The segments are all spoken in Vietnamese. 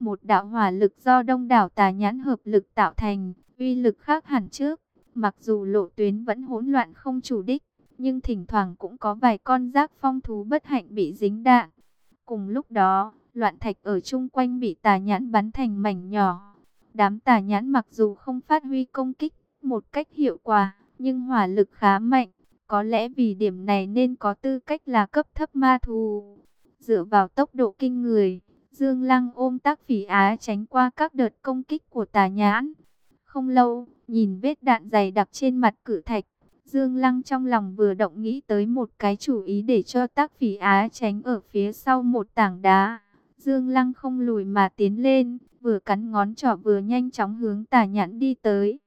một đạo hỏa lực do đông đảo tà nhãn hợp lực tạo thành, uy lực khác hẳn trước. Mặc dù lộ tuyến vẫn hỗn loạn không chủ đích, nhưng thỉnh thoảng cũng có vài con giác phong thú bất hạnh bị dính đạn. Cùng lúc đó, loạn thạch ở chung quanh bị tà nhãn bắn thành mảnh nhỏ. Đám tà nhãn mặc dù không phát huy công kích một cách hiệu quả, nhưng hỏa lực khá mạnh. Có lẽ vì điểm này nên có tư cách là cấp thấp ma thú. Dựa vào tốc độ kinh người, Dương Lăng ôm tác phỉ á tránh qua các đợt công kích của tà nhãn. Không lâu, nhìn vết đạn dày đặc trên mặt cử thạch, Dương Lăng trong lòng vừa động nghĩ tới một cái chủ ý để cho tác phỉ á tránh ở phía sau một tảng đá. Dương Lăng không lùi mà tiến lên, vừa cắn ngón trỏ vừa nhanh chóng hướng tà nhãn đi tới.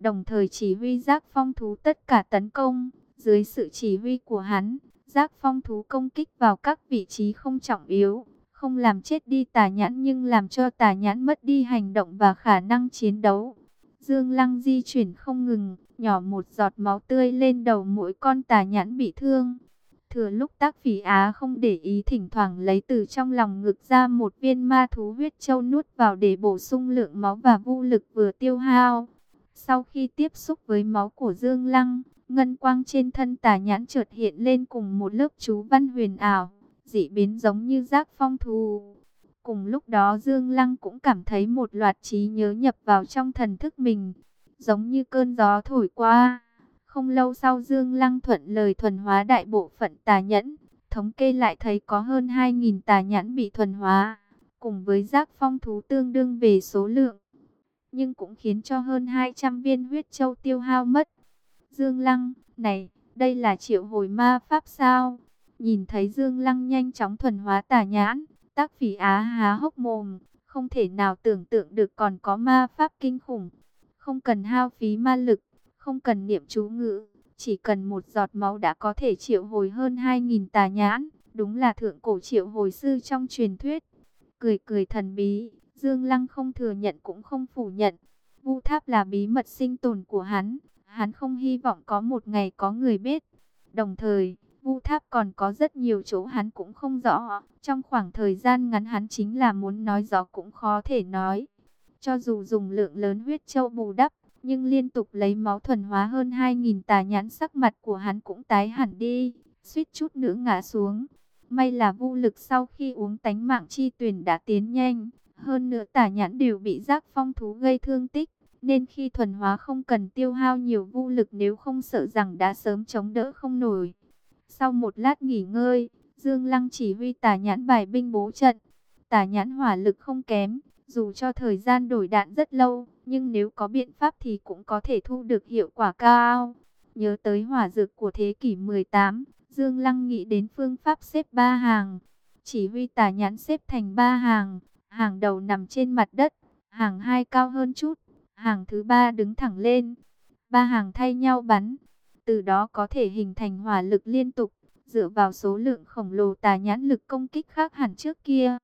Đồng thời chỉ huy giác phong thú tất cả tấn công, dưới sự chỉ huy của hắn, giác phong thú công kích vào các vị trí không trọng yếu, không làm chết đi tà nhãn nhưng làm cho tà nhãn mất đi hành động và khả năng chiến đấu. Dương Lăng di chuyển không ngừng, nhỏ một giọt máu tươi lên đầu mỗi con tà nhãn bị thương. Thừa lúc tác phỉ á không để ý thỉnh thoảng lấy từ trong lòng ngực ra một viên ma thú huyết châu nuốt vào để bổ sung lượng máu và vô lực vừa tiêu hao. Sau khi tiếp xúc với máu của Dương Lăng, ngân quang trên thân tà nhãn chợt hiện lên cùng một lớp chú văn huyền ảo, dị biến giống như giác phong thù. Cùng lúc đó Dương Lăng cũng cảm thấy một loạt trí nhớ nhập vào trong thần thức mình, giống như cơn gió thổi qua. Không lâu sau Dương Lăng thuận lời thuần hóa đại bộ phận tà nhẫn, thống kê lại thấy có hơn 2.000 tà nhãn bị thuần hóa, cùng với giác phong thú tương đương về số lượng. Nhưng cũng khiến cho hơn 200 viên huyết châu tiêu hao mất. Dương Lăng, này, đây là triệu hồi ma pháp sao? Nhìn thấy Dương Lăng nhanh chóng thuần hóa tà nhãn, tác phỉ á há hốc mồm, không thể nào tưởng tượng được còn có ma pháp kinh khủng. Không cần hao phí ma lực, không cần niệm chú ngữ, chỉ cần một giọt máu đã có thể triệu hồi hơn 2.000 tà nhãn. Đúng là thượng cổ triệu hồi sư trong truyền thuyết. Cười cười thần bí, Dương Lăng không thừa nhận cũng không phủ nhận. Vu tháp là bí mật sinh tồn của hắn, hắn không hy vọng có một ngày có người biết. Đồng thời, Vu Tháp còn có rất nhiều chỗ hắn cũng không rõ. Trong khoảng thời gian ngắn hắn chính là muốn nói rõ cũng khó thể nói. Cho dù dùng lượng lớn huyết châu bù đắp, nhưng liên tục lấy máu thuần hóa hơn 2.000 tà nhãn sắc mặt của hắn cũng tái hẳn đi, suýt chút nữa ngã xuống. May là vô lực sau khi uống tánh mạng chi tuyển đã tiến nhanh, hơn nữa tà nhãn đều bị giác phong thú gây thương tích, nên khi thuần hóa không cần tiêu hao nhiều vô lực nếu không sợ rằng đã sớm chống đỡ không nổi. Sau một lát nghỉ ngơi, Dương Lăng chỉ huy tả nhãn bài binh bố trận. tả nhãn hỏa lực không kém, dù cho thời gian đổi đạn rất lâu, nhưng nếu có biện pháp thì cũng có thể thu được hiệu quả cao. Nhớ tới hỏa dược của thế kỷ 18, Dương Lăng nghĩ đến phương pháp xếp ba hàng. Chỉ huy tả nhãn xếp thành ba hàng, hàng đầu nằm trên mặt đất, hàng hai cao hơn chút, hàng thứ ba đứng thẳng lên. Ba hàng thay nhau bắn, từ đó có thể hình thành hỏa lực liên tục, dựa vào số lượng khổng lồ tà nhãn lực công kích khác hẳn trước kia.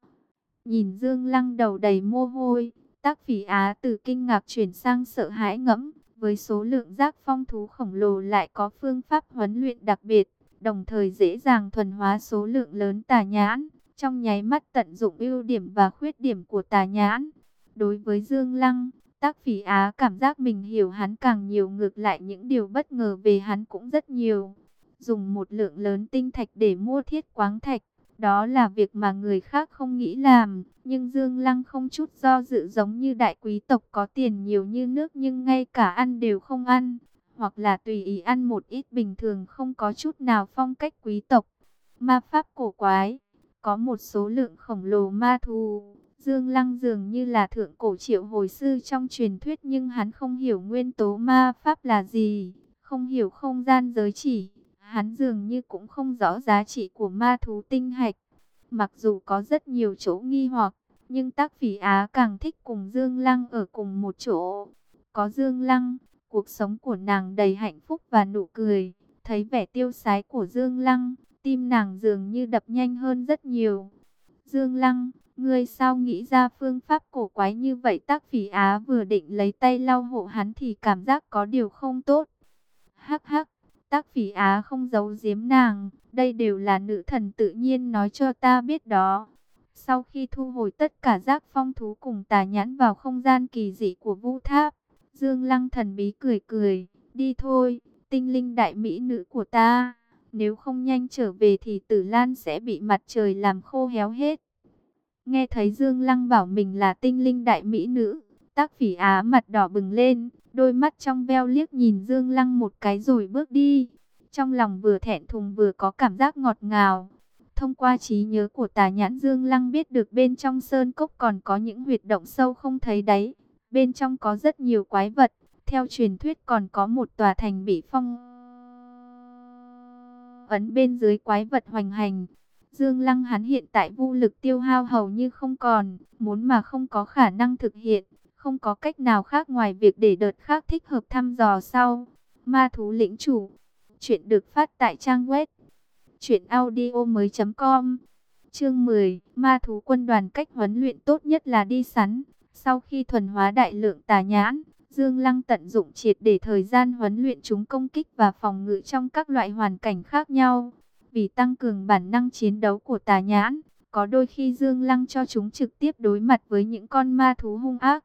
Nhìn Dương Lăng đầu đầy mồ hôi, tác phỉ á từ kinh ngạc chuyển sang sợ hãi ngẫm, với số lượng giác phong thú khổng lồ lại có phương pháp huấn luyện đặc biệt, đồng thời dễ dàng thuần hóa số lượng lớn tà nhãn, trong nháy mắt tận dụng ưu điểm và khuyết điểm của tà nhãn. Đối với Dương Lăng, Tác phỉ á cảm giác mình hiểu hắn càng nhiều ngược lại những điều bất ngờ về hắn cũng rất nhiều. Dùng một lượng lớn tinh thạch để mua thiết quáng thạch, đó là việc mà người khác không nghĩ làm. Nhưng Dương Lăng không chút do dự giống như đại quý tộc có tiền nhiều như nước nhưng ngay cả ăn đều không ăn. Hoặc là tùy ý ăn một ít bình thường không có chút nào phong cách quý tộc. Ma pháp cổ quái, có một số lượng khổng lồ ma thù Dương Lăng dường như là thượng cổ triệu hồi sư trong truyền thuyết nhưng hắn không hiểu nguyên tố ma pháp là gì, không hiểu không gian giới chỉ. Hắn dường như cũng không rõ giá trị của ma thú tinh hạch. Mặc dù có rất nhiều chỗ nghi hoặc, nhưng tác phỉ Á càng thích cùng Dương Lăng ở cùng một chỗ. Có Dương Lăng, cuộc sống của nàng đầy hạnh phúc và nụ cười. Thấy vẻ tiêu sái của Dương Lăng, tim nàng dường như đập nhanh hơn rất nhiều. Dương Lăng, Ngươi sao nghĩ ra phương pháp cổ quái như vậy tác phỉ á vừa định lấy tay lau hộ hắn thì cảm giác có điều không tốt. Hắc hắc, tác phỉ á không giấu giếm nàng, đây đều là nữ thần tự nhiên nói cho ta biết đó. Sau khi thu hồi tất cả giác phong thú cùng tà nhãn vào không gian kỳ dị của vu tháp, Dương Lăng thần bí cười cười, đi thôi, tinh linh đại mỹ nữ của ta. Nếu không nhanh trở về thì tử lan sẽ bị mặt trời làm khô héo hết. Nghe thấy Dương Lăng bảo mình là tinh linh đại mỹ nữ, tác phỉ á mặt đỏ bừng lên, đôi mắt trong veo liếc nhìn Dương Lăng một cái rồi bước đi. Trong lòng vừa thẹn thùng vừa có cảm giác ngọt ngào. Thông qua trí nhớ của tà nhãn Dương Lăng biết được bên trong sơn cốc còn có những huyệt động sâu không thấy đáy. Bên trong có rất nhiều quái vật. Theo truyền thuyết còn có một tòa thành bị phong ấn bên dưới quái vật hoành hành. Dương Lăng hắn hiện tại vô lực tiêu hao hầu như không còn, muốn mà không có khả năng thực hiện, không có cách nào khác ngoài việc để đợt khác thích hợp thăm dò sau. Ma thú lĩnh chủ, chuyện được phát tại trang web truyệnaudiomoi.com. Chương 10, Ma thú quân đoàn cách huấn luyện tốt nhất là đi sắn. Sau khi thuần hóa đại lượng tà nhãn, Dương Lăng tận dụng triệt để thời gian huấn luyện chúng công kích và phòng ngự trong các loại hoàn cảnh khác nhau. Vì tăng cường bản năng chiến đấu của tà nhãn, có đôi khi Dương Lăng cho chúng trực tiếp đối mặt với những con ma thú hung ác.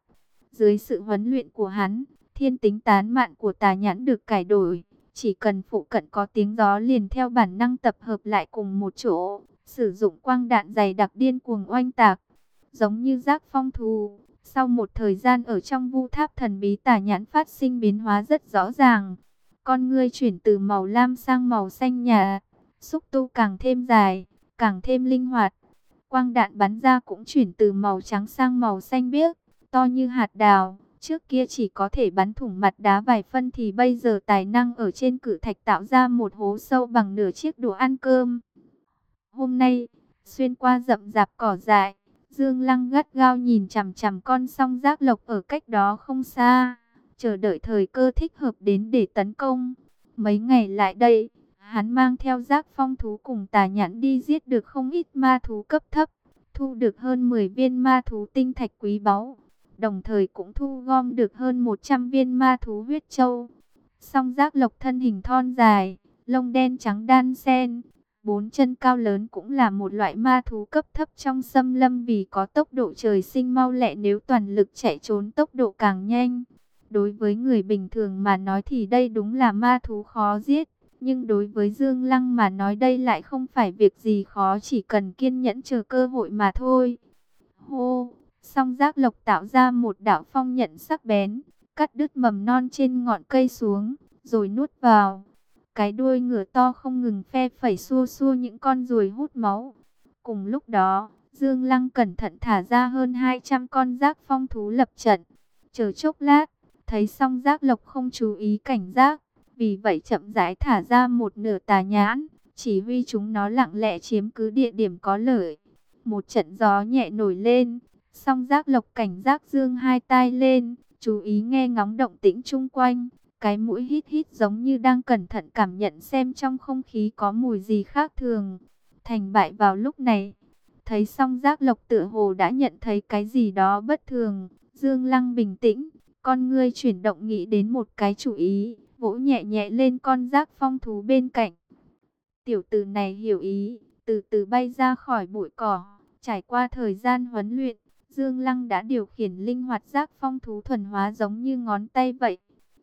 Dưới sự huấn luyện của hắn, thiên tính tán mạn của tà nhãn được cải đổi. Chỉ cần phụ cận có tiếng gió liền theo bản năng tập hợp lại cùng một chỗ, sử dụng quang đạn dày đặc điên cuồng oanh tạc, giống như giác phong thù. Sau một thời gian ở trong vu tháp thần bí tà nhãn phát sinh biến hóa rất rõ ràng. Con ngươi chuyển từ màu lam sang màu xanh nhà, xúc tu càng thêm dài, càng thêm linh hoạt. Quang đạn bắn ra cũng chuyển từ màu trắng sang màu xanh biếc, to như hạt đào. Trước kia chỉ có thể bắn thủng mặt đá vài phân thì bây giờ tài năng ở trên cử thạch tạo ra một hố sâu bằng nửa chiếc đồ ăn cơm. Hôm nay, xuyên qua rậm rạp cỏ dại, Dương Lăng gắt gao nhìn chằm chằm con song giác lộc ở cách đó không xa, chờ đợi thời cơ thích hợp đến để tấn công. Mấy ngày lại đây, hắn mang theo giác phong thú cùng tà nhãn đi giết được không ít ma thú cấp thấp, thu được hơn 10 viên ma thú tinh thạch quý báu đồng thời cũng thu gom được hơn 100 viên ma thú huyết châu. Song giác lộc thân hình thon dài, lông đen trắng đan sen, bốn chân cao lớn cũng là một loại ma thú cấp thấp trong xâm lâm vì có tốc độ trời sinh mau lẹ nếu toàn lực chạy trốn tốc độ càng nhanh. Đối với người bình thường mà nói thì đây đúng là ma thú khó giết, nhưng đối với Dương Lăng mà nói đây lại không phải việc gì khó chỉ cần kiên nhẫn chờ cơ hội mà thôi. Hô! Song giác lộc tạo ra một đạo phong nhận sắc bén, cắt đứt mầm non trên ngọn cây xuống, rồi nuốt vào. Cái đuôi ngựa to không ngừng phe phẩy xua xua những con ruồi hút máu. Cùng lúc đó, Dương Lăng cẩn thận thả ra hơn 200 con giác phong thú lập trận. Chờ chốc lát, thấy song giác lộc không chú ý cảnh giác, vì vậy chậm rãi thả ra một nửa tà nhãn, chỉ huy chúng nó lặng lẽ chiếm cứ địa điểm có lợi. Một trận gió nhẹ nổi lên, Song giác lộc cảnh giác dương hai tay lên, chú ý nghe ngóng động tĩnh chung quanh. Cái mũi hít hít giống như đang cẩn thận cảm nhận xem trong không khí có mùi gì khác thường. Thành bại vào lúc này, thấy song giác lộc tựa hồ đã nhận thấy cái gì đó bất thường. Dương Lăng bình tĩnh, con ngươi chuyển động nghĩ đến một cái chủ ý, vỗ nhẹ nhẹ lên con giác phong thú bên cạnh. Tiểu tử này hiểu ý, từ từ bay ra khỏi bụi cỏ, trải qua thời gian huấn luyện, Dương Lăng đã điều khiển linh hoạt giác phong thú thuần hóa giống như ngón tay vậy.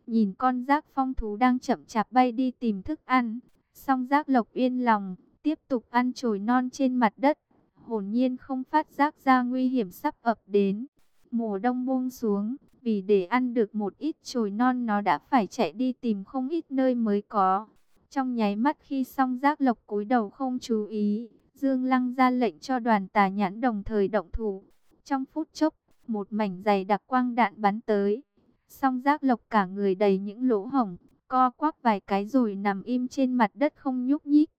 Nhìn con giác phong thú đang chậm chạp bay đi tìm thức ăn. Song giác lộc yên lòng, tiếp tục ăn chồi non trên mặt đất. Hồn nhiên không phát giác ra nguy hiểm sắp ập đến. Mùa đông buông xuống, vì để ăn được một ít chồi non nó đã phải chạy đi tìm không ít nơi mới có. Trong nháy mắt khi song giác lộc cúi đầu không chú ý, Dương Lăng ra lệnh cho đoàn tà nhãn đồng thời động thủ. Trong phút chốc, một mảnh dày đặc quang đạn bắn tới. Song giác lộc cả người đầy những lỗ hổng, co quắp vài cái rồi nằm im trên mặt đất không nhúc nhích.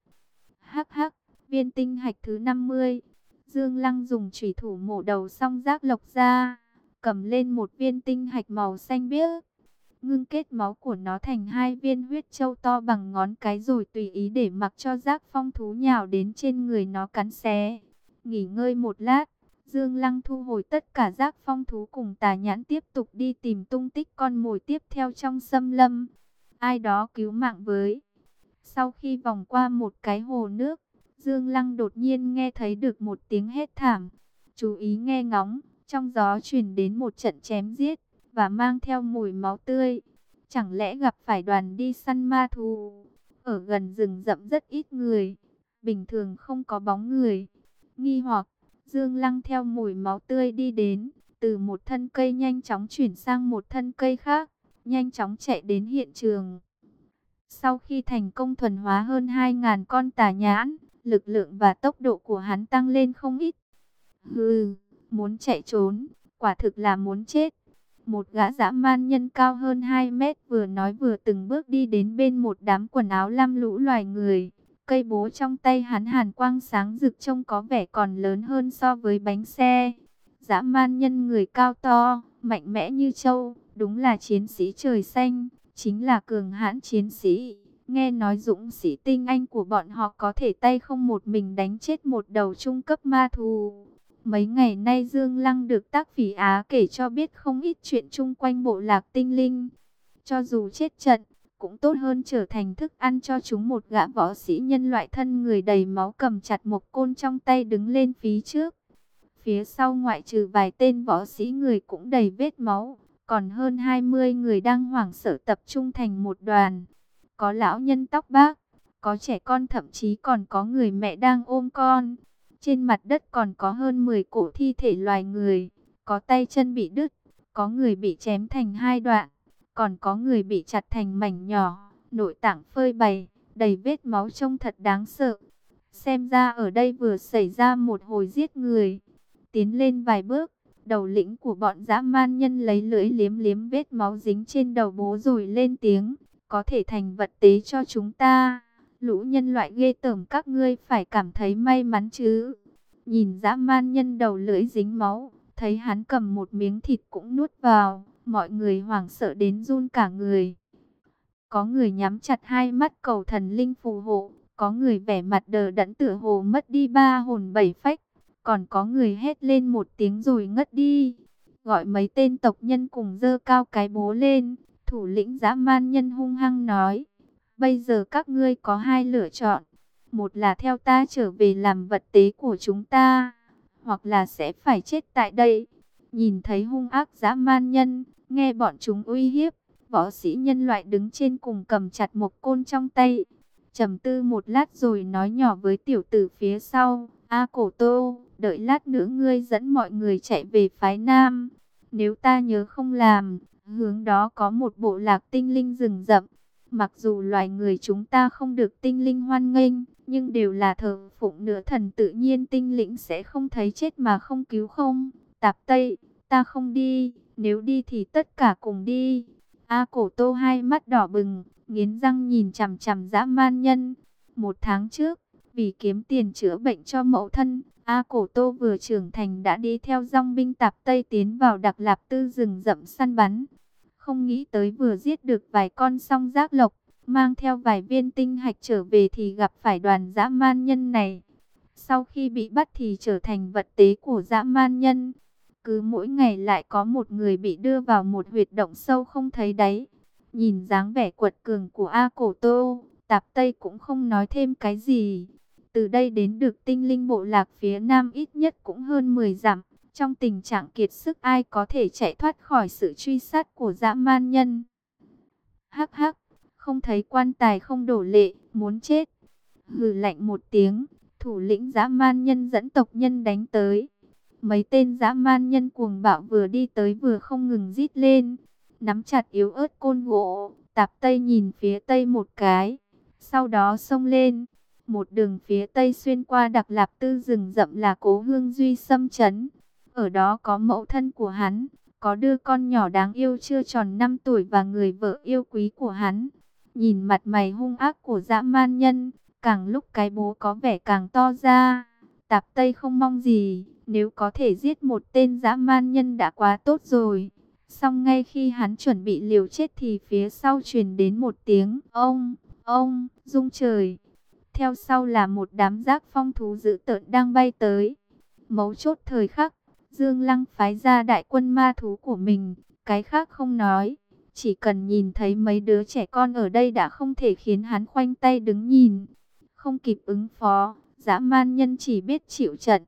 Hắc hắc, viên tinh hạch thứ 50. Dương Lăng dùng chủy thủ mổ đầu song giác lộc ra, cầm lên một viên tinh hạch màu xanh biếc. Ngưng kết máu của nó thành hai viên huyết châu to bằng ngón cái rồi tùy ý để mặc cho giác phong thú nhào đến trên người nó cắn xé. Nghỉ ngơi một lát, Dương Lăng thu hồi tất cả giác phong thú cùng tà nhãn tiếp tục đi tìm tung tích con mồi tiếp theo trong xâm lâm. Ai đó cứu mạng với. Sau khi vòng qua một cái hồ nước, Dương Lăng đột nhiên nghe thấy được một tiếng hét thảm. chú ý nghe ngóng, trong gió truyền đến một trận chém giết, và mang theo mùi máu tươi. Chẳng lẽ gặp phải đoàn đi săn ma thú? Ở gần rừng rậm rất ít người, bình thường không có bóng người. Nghi hoặc, Dương Lăng theo mùi máu tươi đi đến, từ một thân cây nhanh chóng chuyển sang một thân cây khác, nhanh chóng chạy đến hiện trường. Sau khi thành công thuần hóa hơn 2.000 con tà nhãn, lực lượng và tốc độ của hắn tăng lên không ít. Hừ, muốn chạy trốn, quả thực là muốn chết. Một gã dã man nhân cao hơn 2 mét vừa nói vừa từng bước đi đến bên một đám quần áo lam lũ loài người. Cây bố trong tay hắn hàn quang sáng rực trông có vẻ còn lớn hơn so với bánh xe. Dã man nhân người cao to, mạnh mẽ như trâu, đúng là chiến sĩ trời xanh, chính là cường hãn chiến sĩ. Nghe nói dũng sĩ tinh anh của bọn họ có thể tay không một mình đánh chết một đầu trung cấp ma thù. Mấy ngày nay Dương Lăng được tác phỉ Á kể cho biết không ít chuyện chung quanh bộ lạc tinh linh. Cho dù chết trận, cũng tốt hơn trở thành thức ăn cho chúng một gã võ sĩ nhân loại thân người đầy máu cầm chặt một côn trong tay đứng lên phí trước. Phía sau ngoại trừ vài tên võ sĩ người cũng đầy vết máu, còn hơn 20 người đang hoảng sợ tập trung thành một đoàn. Có lão nhân tóc bác, có trẻ con thậm chí còn có người mẹ đang ôm con. Trên mặt đất còn có hơn 10 cổ thi thể loài người, có tay chân bị đứt, có người bị chém thành hai đoạn, còn có người bị chặt thành mảnh nhỏ, nội tạng phơi bày, đầy vết máu trông thật đáng sợ. Xem ra ở đây vừa xảy ra một hồi giết người. Tiến lên vài bước, đầu lĩnh của bọn dã man nhân lấy lưỡi liếm liếm vết máu dính trên đầu bố rồi lên tiếng, có thể thành vật tế cho chúng ta. Lũ nhân loại ghê tởm các ngươi phải cảm thấy may mắn chứ. Nhìn dã man nhân đầu lưỡi dính máu, thấy hắn cầm một miếng thịt cũng nuốt vào, mọi người hoảng sợ đến run cả người. Có người nhắm chặt hai mắt cầu thần linh phù hộ, có người vẻ mặt đờ đẫn tựa hồ mất đi ba hồn bảy phách, còn có người hét lên một tiếng rồi ngất đi. Gọi mấy tên tộc nhân cùng dơ cao cái bố lên, thủ lĩnh dã man nhân hung hăng nói, bây giờ các ngươi có hai lựa chọn, một là theo ta trở về làm vật tế của chúng ta, hoặc là sẽ phải chết tại đây. Nhìn thấy hung ác dã man nhân, nghe bọn chúng uy hiếp, võ sĩ nhân loại đứng trên cùng cầm chặt một côn trong tay. trầm tư một lát rồi nói nhỏ với tiểu tử phía sau, A cổ tô, đợi lát nữa ngươi dẫn mọi người chạy về phái nam. Nếu ta nhớ không làm, hướng đó có một bộ lạc tinh linh rừng rậm. Mặc dù loài người chúng ta không được tinh linh hoan nghênh, nhưng đều là thờ phụng nửa thần tự nhiên tinh lĩnh sẽ không thấy chết mà không cứu không. Tạp Tây, ta không đi, nếu đi thì tất cả cùng đi. A cổ tô hai mắt đỏ bừng, nghiến răng nhìn chằm chằm dã man nhân. Một tháng trước, vì kiếm tiền chữa bệnh cho mẫu thân, A cổ tô vừa trưởng thành đã đi theo dòng binh tạp Tây tiến vào đặc lạp tư rừng rậm săn bắn. Không nghĩ tới vừa giết được vài con song giác lộc, mang theo vài viên tinh hạch trở về thì gặp phải đoàn dã man nhân này. Sau khi bị bắt thì trở thành vật tế của dã man nhân. Cứ mỗi ngày lại có một người bị đưa vào một huyệt động sâu không thấy đáy. Nhìn dáng vẻ quật cường của A Cổ Tô, Tạp Tây cũng không nói thêm cái gì. Từ đây đến được tinh linh bộ lạc phía nam ít nhất cũng hơn 10 dặm. Trong tình trạng kiệt sức ai có thể chạy thoát khỏi sự truy sát của dã man nhân. Hắc hắc, không thấy quan tài không đổ lệ, muốn chết. Hừ lạnh một tiếng, thủ lĩnh dã man nhân dẫn tộc nhân đánh tới. Mấy tên dã man nhân cuồng bạo vừa đi tới vừa không ngừng rít lên. Nắm chặt yếu ớt côn gỗ, tạp tây nhìn phía tây một cái. Sau đó xông lên. Một đường phía tây xuyên qua đặc lạp tư rừng rậm là cố hương duy xâm chấn. Ở đó có mẫu thân của hắn, có đứa con nhỏ đáng yêu chưa tròn 5 tuổi và người vợ yêu quý của hắn. Nhìn mặt mày hung ác của dã man nhân, càng lúc cái bố có vẻ càng to ra. Tạp Tây không mong gì, nếu có thể giết một tên dã man nhân đã quá tốt rồi. Xong ngay khi hắn chuẩn bị liều chết thì phía sau truyền đến một tiếng ông, ông, rung trời. Theo sau là một đám giác phong thú dữ tợn đang bay tới. Mấu chốt thời khắc, Dương Lăng phái ra đại quân ma thú của mình, cái khác không nói. Chỉ cần nhìn thấy mấy đứa trẻ con ở đây đã không thể khiến hắn khoanh tay đứng nhìn. Không kịp ứng phó, dã man nhân chỉ biết chịu trận.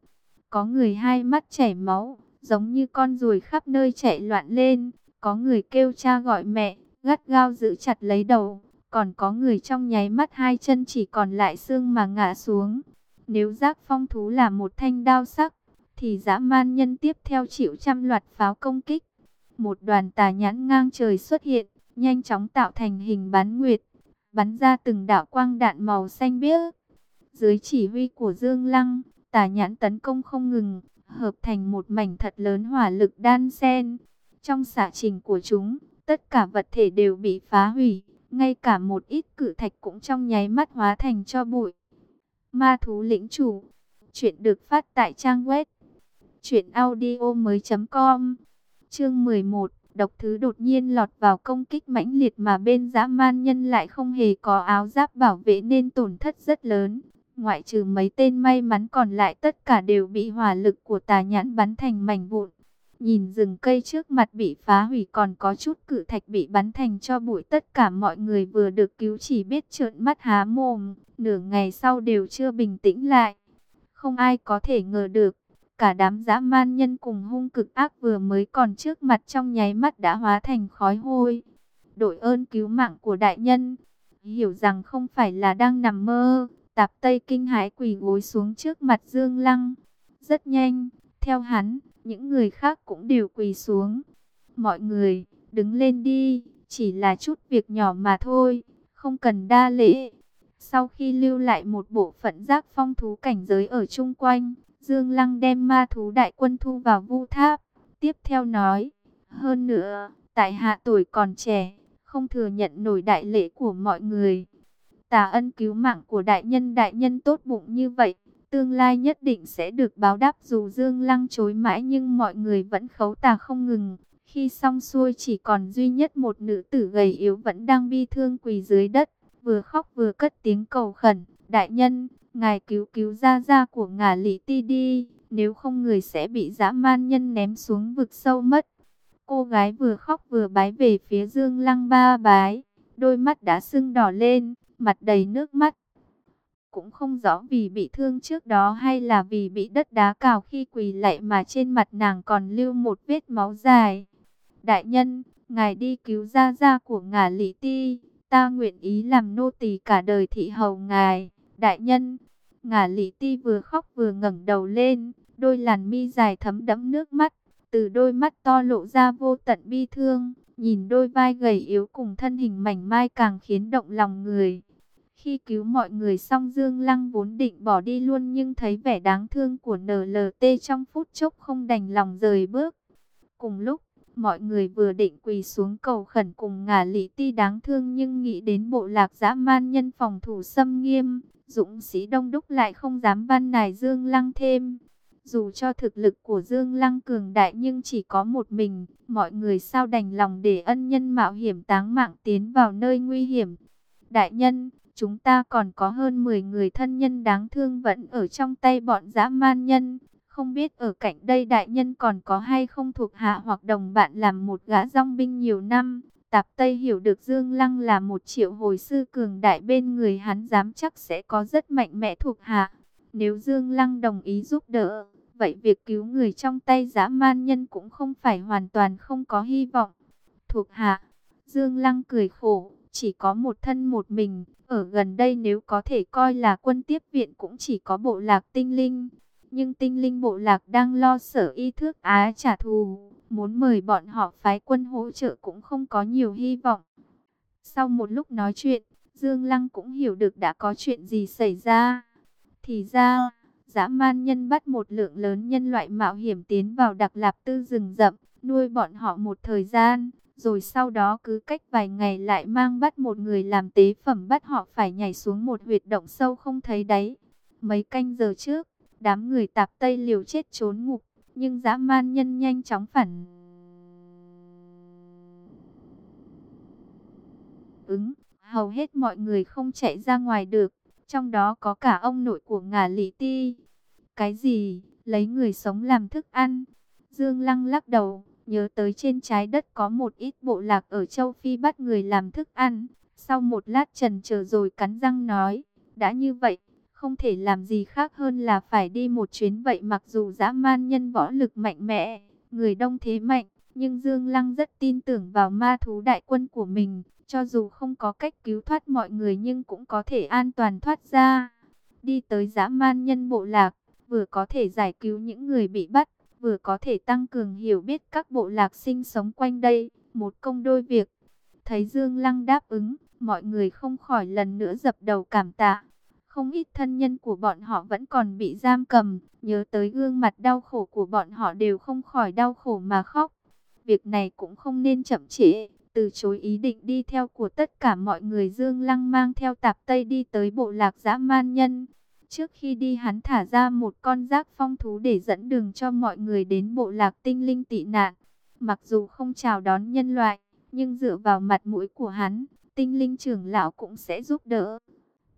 Có người hai mắt chảy máu, giống như con ruồi khắp nơi chạy loạn lên. Có người kêu cha gọi mẹ, gắt gao giữ chặt lấy đầu. Còn có người trong nháy mắt hai chân chỉ còn lại xương mà ngã xuống. Nếu giác phong thú là một thanh đao sắc, thì dã man nhân tiếp theo chịu trăm loạt pháo công kích. Một đoàn tà nhãn ngang trời xuất hiện, nhanh chóng tạo thành hình bán nguyệt, bắn ra từng đạo quang đạn màu xanh biếc. Dưới chỉ huy của Dương Lăng, tà nhãn tấn công không ngừng, hợp thành một mảnh thật lớn hỏa lực đan sen. Trong xạ trình của chúng, tất cả vật thể đều bị phá hủy, ngay cả một ít cử thạch cũng trong nháy mắt hóa thành cho bụi. Ma thú lĩnh chủ, chuyện được phát tại trang web truyệnaudiomoi.com. Chương 11 độc thứ đột nhiên lọt vào công kích mãnh liệt mà bên dã man nhân lại không hề có áo giáp bảo vệ nên tổn thất rất lớn. Ngoại trừ mấy tên may mắn còn lại tất cả đều bị hỏa lực của tà nhãn bắn thành mảnh vụn. Nhìn rừng cây trước mặt bị phá hủy còn có chút cự thạch bị bắn thành cho bụi tất cả mọi người vừa được cứu chỉ biết trợn mắt há mồm, nửa ngày sau đều chưa bình tĩnh lại. Không ai có thể ngờ được, Cả đám dã man nhân cùng hung cực ác vừa mới còn trước mặt trong nháy mắt đã hóa thành khói hôi. Đội ơn cứu mạng của đại nhân. Hiểu rằng không phải là đang nằm mơ. Tạp Tây kinh hãi quỳ gối xuống trước mặt Dương Lăng. Rất nhanh, theo hắn, những người khác cũng đều quỳ xuống. Mọi người, đứng lên đi, chỉ là chút việc nhỏ mà thôi, không cần đa lễ. Sau khi lưu lại một bộ phận giác phong thú cảnh giới ở chung quanh, Dương Lăng đem ma thú đại quân thu vào vu tháp. Tiếp theo nói, hơn nữa, tại hạ tuổi còn trẻ, không thừa nhận nổi đại lễ của mọi người. Tà ân cứu mạng của đại nhân đại nhân tốt bụng như vậy, tương lai nhất định sẽ được báo đáp dù Dương Lăng chối mãi nhưng mọi người vẫn khấu tà không ngừng. Khi xong xuôi chỉ còn duy nhất một nữ tử gầy yếu vẫn đang bi thương quỳ dưới đất, vừa khóc vừa cất tiếng cầu khẩn. Đại nhân, ngài cứu cứu gia gia của ngả lý ti đi, nếu không người sẽ bị dã man nhân ném xuống vực sâu mất. Cô gái vừa khóc vừa bái về phía Dương Lăng ba bái, đôi mắt đã sưng đỏ lên, mặt đầy nước mắt. Cũng không rõ vì bị thương trước đó hay là vì bị đất đá cào khi quỳ lạy mà trên mặt nàng còn lưu một vết máu dài. Đại nhân, ngài đi cứu gia gia của ngả lý ti, ta nguyện ý làm nô tỳ cả đời thị hầu ngài. Đại nhân, ngả lý ti vừa khóc vừa ngẩng đầu lên, đôi làn mi dài thấm đẫm nước mắt, từ đôi mắt to lộ ra vô tận bi thương, nhìn đôi vai gầy yếu cùng thân hình mảnh mai càng khiến động lòng người. Khi cứu mọi người xong Dương Lăng vốn định bỏ đi luôn nhưng thấy vẻ đáng thương của NLT trong phút chốc không đành lòng rời bước. Cùng lúc, mọi người vừa định quỳ xuống cầu khẩn cùng ngả lý ti đáng thương nhưng nghĩ đến bộ lạc dã man nhân phòng thủ xâm nghiêm, dũng sĩ đông đúc lại không dám ban nài Dương Lăng thêm. Dù cho thực lực của Dương Lăng cường đại nhưng chỉ có một mình, mọi người sao đành lòng để ân nhân mạo hiểm táng mạng tiến vào nơi nguy hiểm. Đại nhân, chúng ta còn có hơn 10 người thân nhân đáng thương vẫn ở trong tay bọn dã man nhân. Không biết ở cạnh đây đại nhân còn có hay không thuộc hạ hoặc đồng bạn làm một gã rong binh nhiều năm. Tạp Tây hiểu được Dương Lăng là một triệu hồi sư cường đại bên người hắn dám chắc sẽ có rất mạnh mẽ thuộc hạ. Nếu Dương Lăng đồng ý giúp đỡ, vậy việc cứu người trong tay dã man nhân cũng không phải hoàn toàn không có hy vọng. Thuộc hạ, Dương Lăng cười khổ, chỉ có một thân một mình, ở gần đây nếu có thể coi là quân tiếp viện cũng chỉ có bộ lạc tinh linh. Nhưng tinh linh bộ lạc đang lo sở y thước á trả thù, muốn mời bọn họ phái quân hỗ trợ cũng không có nhiều hy vọng. Sau một lúc nói chuyện, Dương Lăng cũng hiểu được đã có chuyện gì xảy ra. Thì ra, dã man nhân bắt một lượng lớn nhân loại mạo hiểm tiến vào đặc lạp tư rừng rậm, nuôi bọn họ một thời gian, rồi sau đó cứ cách vài ngày lại mang bắt một người làm tế phẩm bắt họ phải nhảy xuống một huyệt động sâu không thấy đáy. Mấy canh giờ trước, đám người tạp Tây liều chết trốn ngục, nhưng dã man nhân nhanh chóng phản ứng, hầu hết mọi người không chạy ra ngoài được, trong đó có cả ông nội của ngà lý ti. Cái gì, lấy người sống làm thức ăn? Dương Lăng lắc đầu, nhớ tới trên trái đất có một ít bộ lạc ở châu Phi bắt người làm thức ăn. Sau một lát trần chờ rồi cắn răng nói, đã như vậy, không thể làm gì khác hơn là phải đi một chuyến vậy mặc dù dã man nhân võ lực mạnh mẽ, người đông thế mạnh, nhưng Dương Lăng rất tin tưởng vào ma thú đại quân của mình, cho dù không có cách cứu thoát mọi người nhưng cũng có thể an toàn thoát ra. Đi tới dã man nhân bộ lạc, vừa có thể giải cứu những người bị bắt, vừa có thể tăng cường hiểu biết các bộ lạc sinh sống quanh đây, một công đôi việc. Thấy Dương Lăng đáp ứng, mọi người không khỏi lần nữa dập đầu cảm tạ. Không ít thân nhân của bọn họ vẫn còn bị giam cầm, nhớ tới gương mặt đau khổ của bọn họ đều không khỏi đau khổ mà khóc. Việc này cũng không nên chậm trễ, từ chối ý định đi theo của tất cả mọi người Dương Lăng mang theo tạp Tây đi tới bộ lạc dã man nhân. Trước khi đi hắn thả ra một con rác phong thú để dẫn đường cho mọi người đến bộ lạc tinh linh tị nạn. Mặc dù không chào đón nhân loại, nhưng dựa vào mặt mũi của hắn, tinh linh trưởng lão cũng sẽ giúp đỡ.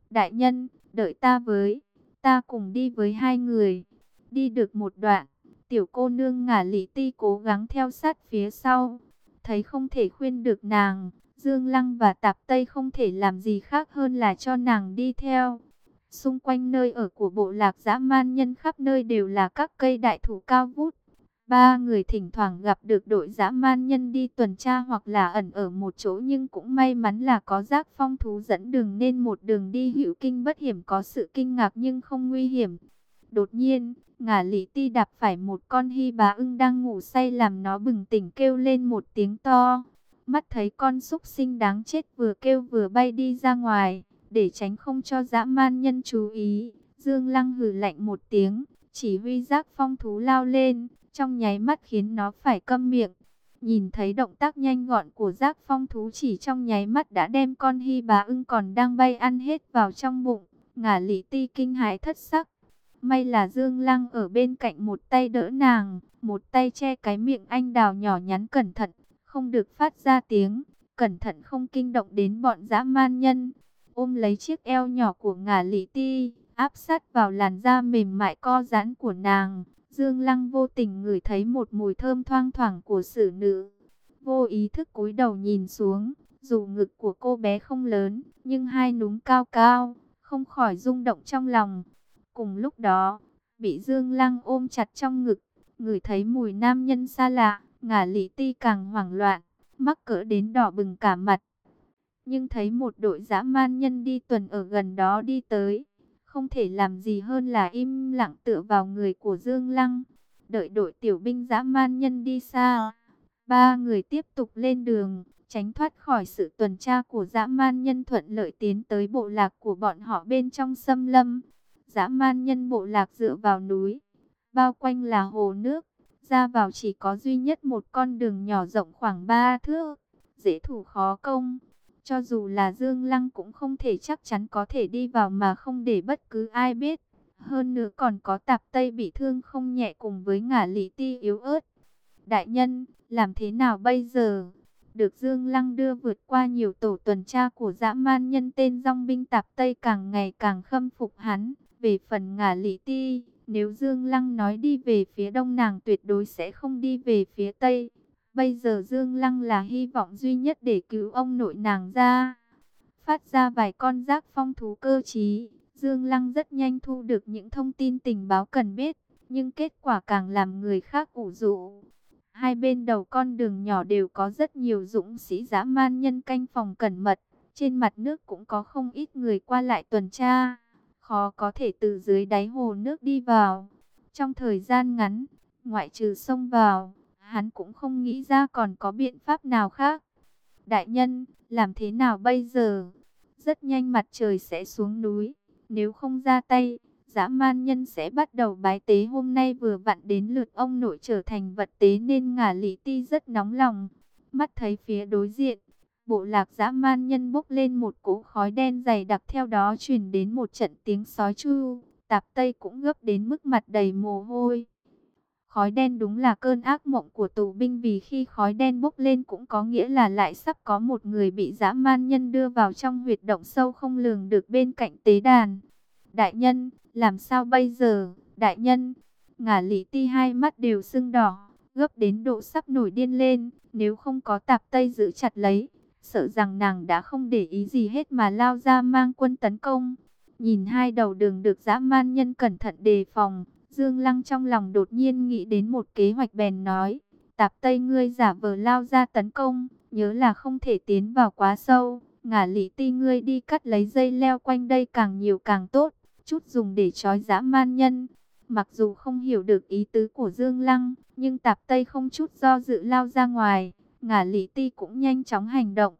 Đại nhân, đợi ta với, ta cùng đi với hai người. Đi được một đoạn, tiểu cô nương ngả lý ti cố gắng theo sát phía sau. Thấy không thể khuyên được nàng, Dương Lăng và Tạp Tây không thể làm gì khác hơn là cho nàng đi theo. Xung quanh nơi ở của bộ lạc dã man nhân khắp nơi đều là các cây đại thụ cao vút. Ba người thỉnh thoảng gặp được đội dã man nhân đi tuần tra hoặc là ẩn ở một chỗ nhưng cũng may mắn là có giác phong thú dẫn đường nên một đường đi hữu kinh bất hiểm có sự kinh ngạc nhưng không nguy hiểm. Đột nhiên, ngả lý ti đạp phải một con hy bá ưng đang ngủ say làm nó bừng tỉnh kêu lên một tiếng to. Mắt thấy con súc sinh đáng chết vừa kêu vừa bay đi ra ngoài, để tránh không cho dã man nhân chú ý. Dương Lăng hử lạnh một tiếng, chỉ huy giác phong thú lao lên, trong nháy mắt khiến nó phải câm miệng. Nhìn thấy động tác nhanh gọn của giác phong thú chỉ trong nháy mắt đã đem con hy bá ưng còn đang bay ăn hết vào trong bụng. Ngả lý ti kinh hãi thất sắc. May là Dương Lăng ở bên cạnh một tay đỡ nàng, một tay che cái miệng anh đào nhỏ nhắn cẩn thận, không được phát ra tiếng, cẩn thận không kinh động đến bọn dã man nhân. Ôm lấy chiếc eo nhỏ của ngả lý ti, áp sát vào làn da mềm mại co giãn của nàng. Dương Lăng vô tình ngửi thấy một mùi thơm thoang thoảng của xử nữ. Vô ý thức cúi đầu nhìn xuống, dù ngực của cô bé không lớn, nhưng hai núm cao cao, không khỏi rung động trong lòng. Cùng lúc đó, bị Dương Lăng ôm chặt trong ngực, ngửi thấy mùi nam nhân xa lạ, ngả lý ti càng hoảng loạn, mắc cỡ đến đỏ bừng cả mặt. Nhưng thấy một đội dã man nhân đi tuần ở gần đó đi tới, không thể làm gì hơn là im lặng tựa vào người của Dương Lăng, đợi đội tiểu binh dã man nhân đi xa. Ba người tiếp tục lên đường, tránh thoát khỏi sự tuần tra của dã man nhân thuận lợi tiến tới bộ lạc của bọn họ bên trong xâm lâm. Dã man nhân bộ lạc dựa vào núi, bao quanh là hồ nước, ra vào chỉ có duy nhất một con đường nhỏ rộng khoảng ba thước, dễ thủ khó công. Cho dù là Dương Lăng cũng không thể chắc chắn có thể đi vào mà không để bất cứ ai biết. Hơn nữa còn có tạp Tây bị thương không nhẹ cùng với ngả lý ti yếu ớt. Đại nhân, làm thế nào bây giờ? Được Dương Lăng đưa vượt qua nhiều tổ tuần tra của dã man nhân tên dòng binh tạp Tây càng ngày càng khâm phục hắn. Về phần ngả lý ti, nếu Dương Lăng nói đi về phía đông nàng tuyệt đối sẽ không đi về phía tây. Bây giờ Dương Lăng là hy vọng duy nhất để cứu ông nội nàng ra. Phát ra vài con rác phong thú cơ trí. Dương Lăng rất nhanh thu được những thông tin tình báo cần biết. Nhưng kết quả càng làm người khác ủ rũ. Hai bên đầu con đường nhỏ đều có rất nhiều dũng sĩ dã man nhân canh phòng cẩn mật. Trên mặt nước cũng có không ít người qua lại tuần tra. Khó có thể từ dưới đáy hồ nước đi vào. Trong thời gian ngắn, ngoại trừ sông vào, hắn cũng không nghĩ ra còn có biện pháp nào khác. Đại nhân, làm thế nào bây giờ? Rất nhanh mặt trời sẽ xuống núi, nếu không ra tay, dã man nhân sẽ bắt đầu bái tế hôm nay vừa vặn đến lượt ông nội trở thành vật tế nên ngả lý ti rất nóng lòng. Mắt thấy phía đối diện, bộ lạc dã man nhân bốc lên một cỗ khói đen dày đặc theo đó truyền đến một trận tiếng sói chu, tạp tây cũng gấp đến mức mặt đầy mồ hôi. Khói đen đúng là cơn ác mộng của tù binh vì khi khói đen bốc lên cũng có nghĩa là lại sắp có một người bị dã man nhân đưa vào trong huyệt động sâu không lường được bên cạnh tế đàn. Đại nhân, làm sao bây giờ, đại nhân? Ngả lý ti hai mắt đều sưng đỏ, gấp đến độ sắp nổi điên lên, nếu không có tạp tây giữ chặt lấy, sợ rằng nàng đã không để ý gì hết mà lao ra mang quân tấn công. Nhìn hai đầu đường được dã man nhân cẩn thận đề phòng, Dương Lăng trong lòng đột nhiên nghĩ đến một kế hoạch bèn nói. Tạp Tây ngươi giả vờ lao ra tấn công, nhớ là không thể tiến vào quá sâu. Ngả lý ti ngươi đi cắt lấy dây leo quanh đây càng nhiều càng tốt, chút dùng để trói dã man nhân. Mặc dù không hiểu được ý tứ của Dương Lăng, nhưng Tạp Tây không chút do dự lao ra ngoài. Ngả lý ti cũng nhanh chóng hành động.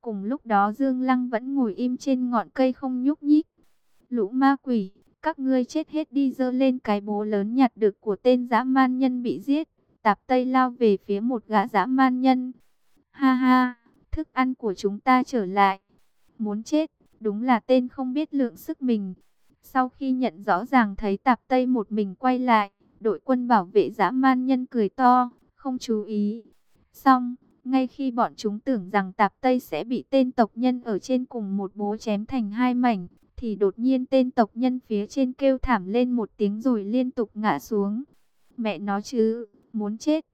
Cùng lúc đó Dương Lăng vẫn ngồi im trên ngọn cây không nhúc nhích. Lũ ma quỷ, các ngươi chết hết đi dơ lên cái bố lớn nhặt được của tên dã man nhân bị giết. Tạp Tây lao về phía một gã dã man nhân. Ha ha, thức ăn của chúng ta trở lại. Muốn chết, đúng là tên không biết lượng sức mình. Sau khi nhận rõ ràng thấy Tạp Tây một mình quay lại, đội quân bảo vệ dã man nhân cười to, không chú ý. Xong, ngay khi bọn chúng tưởng rằng Tạp Tây sẽ bị tên tộc nhân ở trên cùng một bố chém thành hai mảnh, thì đột nhiên tên tộc nhân phía trên kêu thảm lên một tiếng rồi liên tục ngã xuống. Mẹ nó chứ, muốn chết.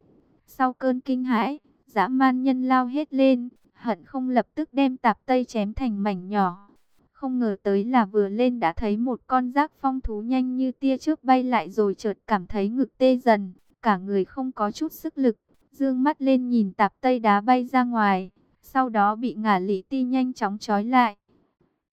Sau cơn kinh hãi, dã man nhân lao hết lên, hận không lập tức đem tạp tây chém thành mảnh nhỏ. Không ngờ tới là vừa lên đã thấy một con rác phong thú nhanh như tia trước bay lại rồi chợt cảm thấy ngực tê dần, cả người không có chút sức lực, dương mắt lên nhìn tạp tây đá bay ra ngoài, sau đó bị ngả lý ti nhanh chóng trói lại.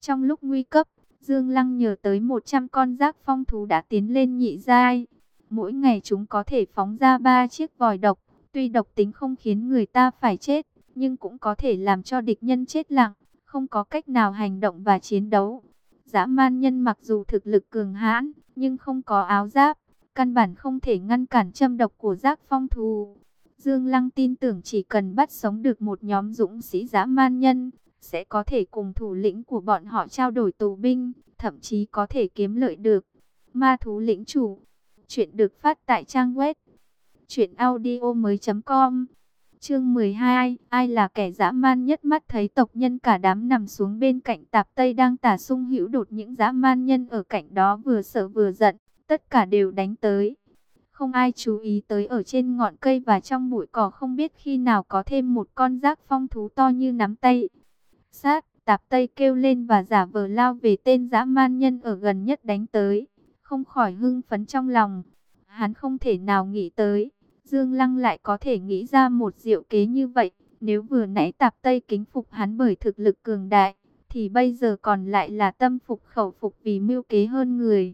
Trong lúc nguy cấp, Dương Lăng nhờ tới 100 con rác phong thú đã tiến lên nhị giai. Mỗi ngày chúng có thể phóng ra 3 chiếc vòi độc, tuy độc tính không khiến người ta phải chết, nhưng cũng có thể làm cho địch nhân chết lặng, không có cách nào hành động và chiến đấu. Dã man nhân mặc dù thực lực cường hãn, nhưng không có áo giáp, căn bản không thể ngăn cản châm độc của rác phong thú. Dương Lăng tin tưởng chỉ cần bắt sống được một nhóm dũng sĩ dã man nhân, sẽ có thể cùng thủ lĩnh của bọn họ trao đổi tù binh, thậm chí có thể kiếm lợi được. Ma thú lĩnh chủ, chuyện được phát tại trang web truyệnaudiomoi.com. Chương 12, ai là kẻ dã man nhất mắt thấy tộc nhân cả đám nằm xuống bên cạnh tạp Tây đang tả sung hữu đột những dã man nhân ở cạnh đó vừa sợ vừa giận, tất cả đều đánh tới. Không ai chú ý tới ở trên ngọn cây và trong bụi cỏ không biết khi nào có thêm một con rác phong thú to như nắm tay. Sát, tạp tây kêu lên và giả vờ lao về tên dã man nhân ở gần nhất đánh tới. Không khỏi hưng phấn trong lòng. Hắn không thể nào nghĩ tới. Dương Lăng lại có thể nghĩ ra một diệu kế như vậy. Nếu vừa nãy tạp tây kính phục hắn bởi thực lực cường đại. Thì bây giờ còn lại là tâm phục khẩu phục vì mưu kế hơn người.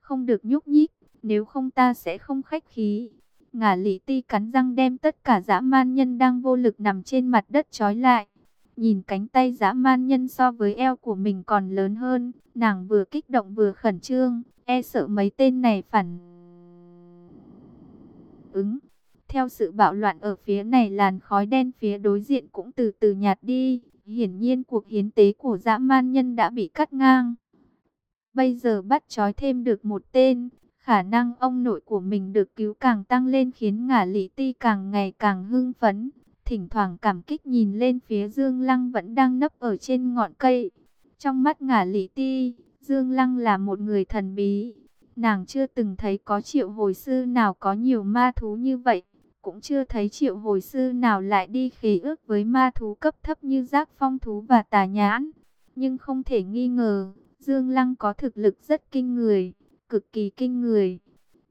Không được nhúc nhích. Nếu không ta sẽ không khách khí. Ngả lý ti cắn răng đem tất cả dã man nhân đang vô lực nằm trên mặt đất trói lại Nhìn cánh tay dã man nhân so với eo của mình còn lớn hơn, nàng vừa kích động vừa khẩn trương, e sợ mấy tên này phản ứng. Theo sự bạo loạn ở phía này làn khói đen phía đối diện cũng từ từ nhạt đi, hiển nhiên cuộc hiến tế của dã man nhân đã bị cắt ngang. Bây giờ bắt trói thêm được một tên, khả năng ông nội của mình được cứu càng tăng lên khiến ngả lý ti càng ngày càng hưng phấn thỉnh thoảng cảm kích nhìn lên phía Dương Lăng vẫn đang nấp ở trên ngọn cây. Trong mắt ngả lý ti, Dương Lăng là một người thần bí. Nàng chưa từng thấy có triệu hồi sư nào có nhiều ma thú như vậy. Cũng chưa thấy triệu hồi sư nào lại đi khế ước với ma thú cấp thấp như giác phong thú và tà nhãn. Nhưng không thể nghi ngờ, Dương Lăng có thực lực rất kinh người, cực kỳ kinh người.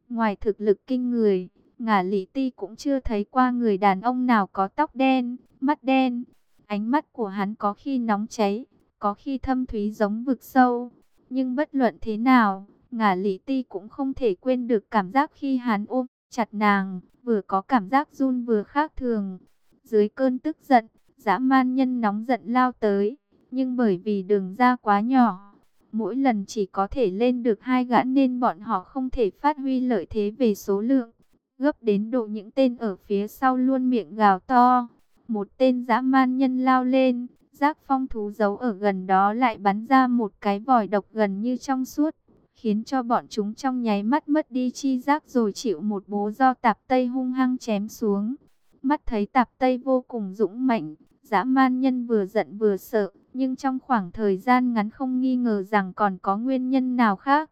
Ngoài thực lực kinh người, Ngả lý ti cũng chưa thấy qua người đàn ông nào có tóc đen, mắt đen. Ánh mắt của hắn có khi nóng cháy, có khi thâm thúy giống vực sâu. Nhưng bất luận thế nào, ngả lý ti cũng không thể quên được cảm giác khi hắn ôm chặt nàng, vừa có cảm giác run vừa khác thường. Dưới cơn tức giận, dã man nhân nóng giận lao tới, nhưng bởi vì đường ra quá nhỏ, mỗi lần chỉ có thể lên được hai gã nên bọn họ không thể phát huy lợi thế về số lượng gấp đến độ những tên ở phía sau luôn miệng gào to. Một tên dã man nhân lao lên, giác phong thú giấu ở gần đó lại bắn ra một cái vòi độc gần như trong suốt, khiến cho bọn chúng trong nháy mắt mất đi chi giác rồi chịu một bố do tạp tây hung hăng chém xuống. Mắt thấy tạp tây vô cùng dũng mạnh, dã man nhân vừa giận vừa sợ, nhưng trong khoảng thời gian ngắn không nghi ngờ rằng còn có nguyên nhân nào khác.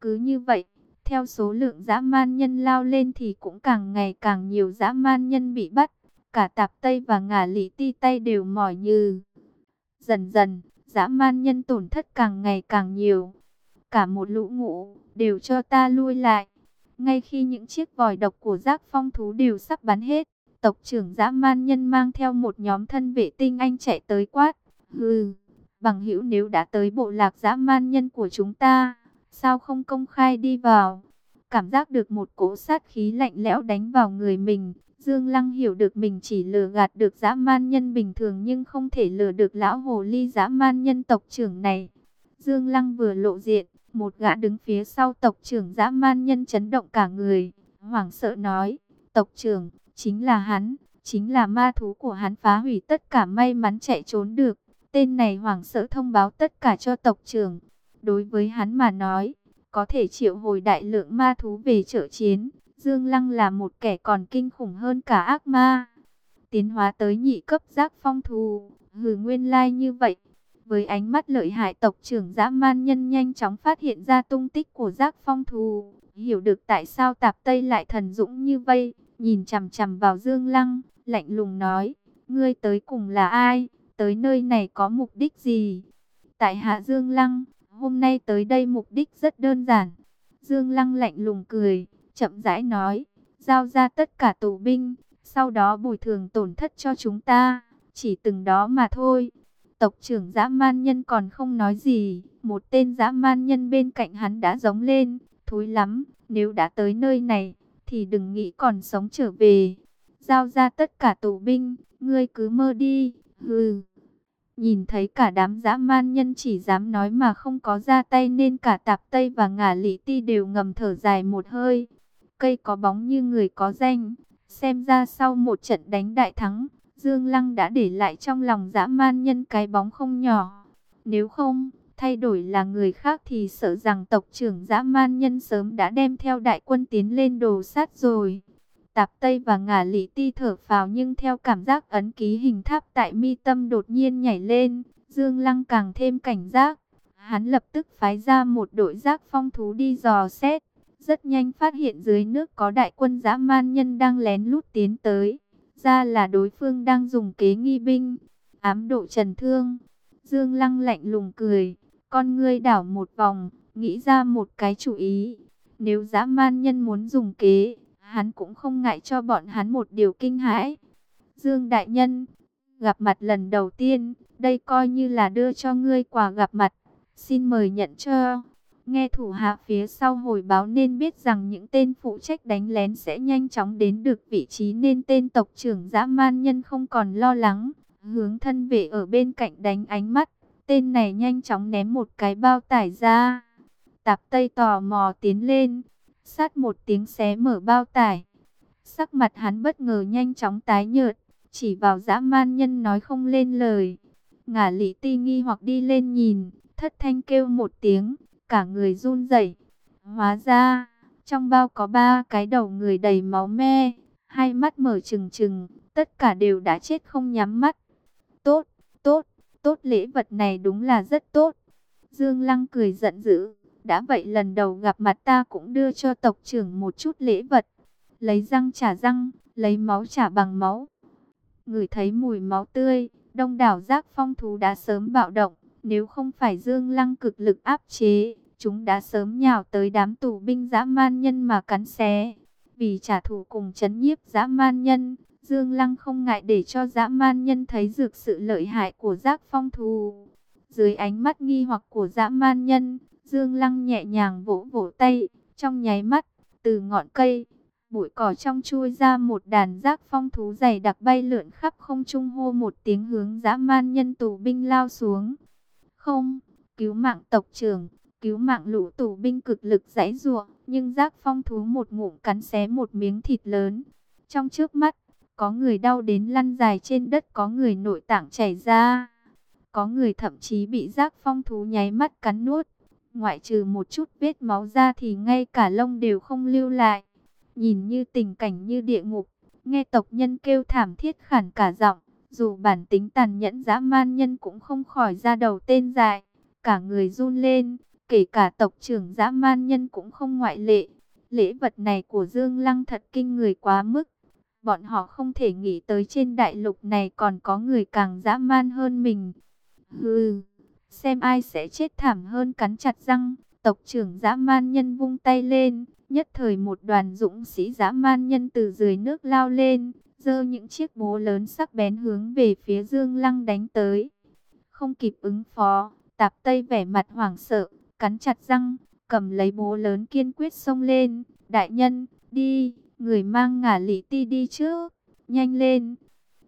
Cứ như vậy, theo số lượng dã man nhân lao lên thì cũng càng ngày càng nhiều dã man nhân bị bắt. Cả tạp Tây và ngả lý ti tay đều mỏi như. Dần dần, dã man nhân tổn thất càng ngày càng nhiều. cả một lũ ngũ, đều cho ta lui lại. Ngay khi những chiếc vòi độc của giác phong thú đều sắp bắn hết, tộc trưởng dã man nhân mang theo một nhóm thân vệ tinh anh chạy tới quát. Hừ, bằng hữu nếu đã tới bộ lạc dã man nhân của chúng ta, sao không công khai đi vào? Cảm giác được một cỗ sát khí lạnh lẽo đánh vào người mình, Dương Lăng hiểu được mình chỉ lừa gạt được dã man nhân bình thường nhưng không thể lừa được lão hồ ly dã man nhân tộc trưởng này. Dương Lăng vừa lộ diện, một gã đứng phía sau tộc trưởng dã man nhân chấn động cả người, hoảng sợ nói, tộc trưởng, chính là hắn, chính là ma thú của hắn phá hủy tất cả may mắn chạy trốn được. Tên này hoảng sợ thông báo tất cả cho tộc trưởng. Đối với hắn mà nói, có thể triệu hồi đại lượng ma thú về trợ chiến. Dương Lăng là một kẻ còn kinh khủng hơn cả ác ma. Tiến hóa tới nhị cấp giác phong thù, hừ nguyên lai như vậy. Với ánh mắt lợi hại tộc trưởng dã man nhân nhanh chóng phát hiện ra tung tích của giác phong thù. Hiểu được tại sao tạp Tây lại thần dũng như vậy. Nhìn chằm chằm vào Dương Lăng, lạnh lùng nói. Ngươi tới cùng là ai? Tới nơi này có mục đích gì? Tại Hạ Dương Lăng, hôm nay tới đây mục đích rất đơn giản. Dương Lăng lạnh lùng cười, chậm rãi nói. Giao ra tất cả tù binh, sau đó bồi thường tổn thất cho chúng ta. Chỉ từng đó mà thôi. Tộc trưởng dã man nhân còn không nói gì. Một tên dã man nhân bên cạnh hắn đã giống lên. Thối lắm, nếu đã tới nơi này, thì đừng nghĩ còn sống trở về. Giao ra tất cả tù binh, ngươi cứ mơ đi. Hừ. Nhìn thấy cả đám dã man nhân chỉ dám nói mà không có ra tay nên cả tạp Tây và ngả lý ti đều ngầm thở dài một hơi. Cây có bóng như người có danh. Xem ra sau một trận đánh đại thắng, Dương Lăng đã để lại trong lòng dã man nhân cái bóng không nhỏ. Nếu không, thay đổi là người khác thì sợ rằng tộc trưởng dã man nhân sớm đã đem theo đại quân tiến lên đồ sát rồi. Tạp Tây và ngả lý ti thở phào nhưng theo cảm giác ấn ký hình tháp tại mi tâm đột nhiên nhảy lên, Dương Lăng càng thêm cảnh giác. Hắn lập tức phái ra một đội giác phong thú đi dò xét, rất nhanh phát hiện dưới nước có đại quân dã man nhân đang lén lút tiến tới. Ra là đối phương đang dùng kế nghi binh, ám độ trần thương. Dương Lăng lạnh lùng cười, con ngươi đảo một vòng, nghĩ ra một cái chủ ý. Nếu dã man nhân muốn dùng kế, hắn cũng không ngại cho bọn hắn một điều kinh hãi. Dương Đại Nhân, gặp mặt lần đầu tiên, đây coi như là đưa cho ngươi quà gặp mặt, xin mời nhận cho. Nghe thủ hạ phía sau hồi báo nên biết rằng những tên phụ trách đánh lén sẽ nhanh chóng đến được vị trí nên tên tộc trưởng dã man nhân không còn lo lắng. Hướng thân vệ ở bên cạnh đánh ánh mắt, tên này nhanh chóng ném một cái bao tải ra. Tạp Tây tò mò tiến lên, Sát một tiếng xé mở bao tải. Sắc mặt hắn bất ngờ nhanh chóng tái nhợt. Chỉ vào dã man nhân nói không lên lời. Ngả lý ti nghi hoặc đi lên nhìn. Thất thanh kêu một tiếng. Cả người run rẩy. Hóa ra, trong bao có ba cái đầu người đầy máu me. Hai mắt mở trừng trừng. Tất cả đều đã chết không nhắm mắt. Tốt, tốt, tốt lễ vật này đúng là rất tốt. Dương Lăng cười giận dữ. Đã vậy lần đầu gặp mặt ta cũng đưa cho tộc trưởng một chút lễ vật. Lấy răng trả răng, lấy máu trả bằng máu. Người thấy mùi máu tươi, đông đảo giác phong thú đã sớm bạo động. Nếu không phải Dương Lăng cực lực áp chế, chúng đã sớm nhào tới đám tù binh dã man nhân mà cắn xé. Vì trả thù cùng chấn nhiếp dã man nhân, Dương Lăng không ngại để cho dã man nhân thấy được sự lợi hại của giác phong thú. Dưới ánh mắt nghi hoặc của dã man nhân, Dương Lăng nhẹ nhàng vỗ vỗ tay, trong nháy mắt, từ ngọn cây, bụi cỏ trong chui ra một đàn giác phong thú dày đặc bay lượn khắp không trung hô một tiếng hướng dã man nhân tù binh lao xuống. Không, cứu mạng tộc trưởng, cứu mạng lũ tù binh cực lực giãy giụa, nhưng giác phong thú một ngụm cắn xé một miếng thịt lớn. Trong trước mắt, có người đau đến lăn dài trên đất, có người nội tạng chảy ra. Có người thậm chí bị giác phong thú nháy mắt cắn nuốt ngoại trừ một chút vết máu ra thì ngay cả lông đều không lưu lại. Nhìn như tình cảnh như địa ngục, nghe tộc nhân kêu thảm thiết khản cả giọng, dù bản tính tàn nhẫn dã man nhân cũng không khỏi ra đầu tên dại, cả người run lên, kể cả tộc trưởng dã man nhân cũng không ngoại lệ. Lễ vật này của Dương Lăng thật kinh người quá mức. Bọn họ không thể nghĩ tới trên đại lục này còn có người càng dã man hơn mình. Hừ xem ai sẽ chết thảm hơn cắn chặt răng. Tộc trưởng dã man nhân vung tay lên, nhất thời một đoàn dũng sĩ dã man nhân từ dưới nước lao lên, giơ những chiếc bố lớn sắc bén hướng về phía Dương Lăng đánh tới. Không kịp ứng phó, Tạp Tây vẻ mặt hoảng sợ, cắn chặt răng, cầm lấy bố lớn kiên quyết xông lên. Đại nhân, đi, người mang ngả lý ti đi trước, nhanh lên.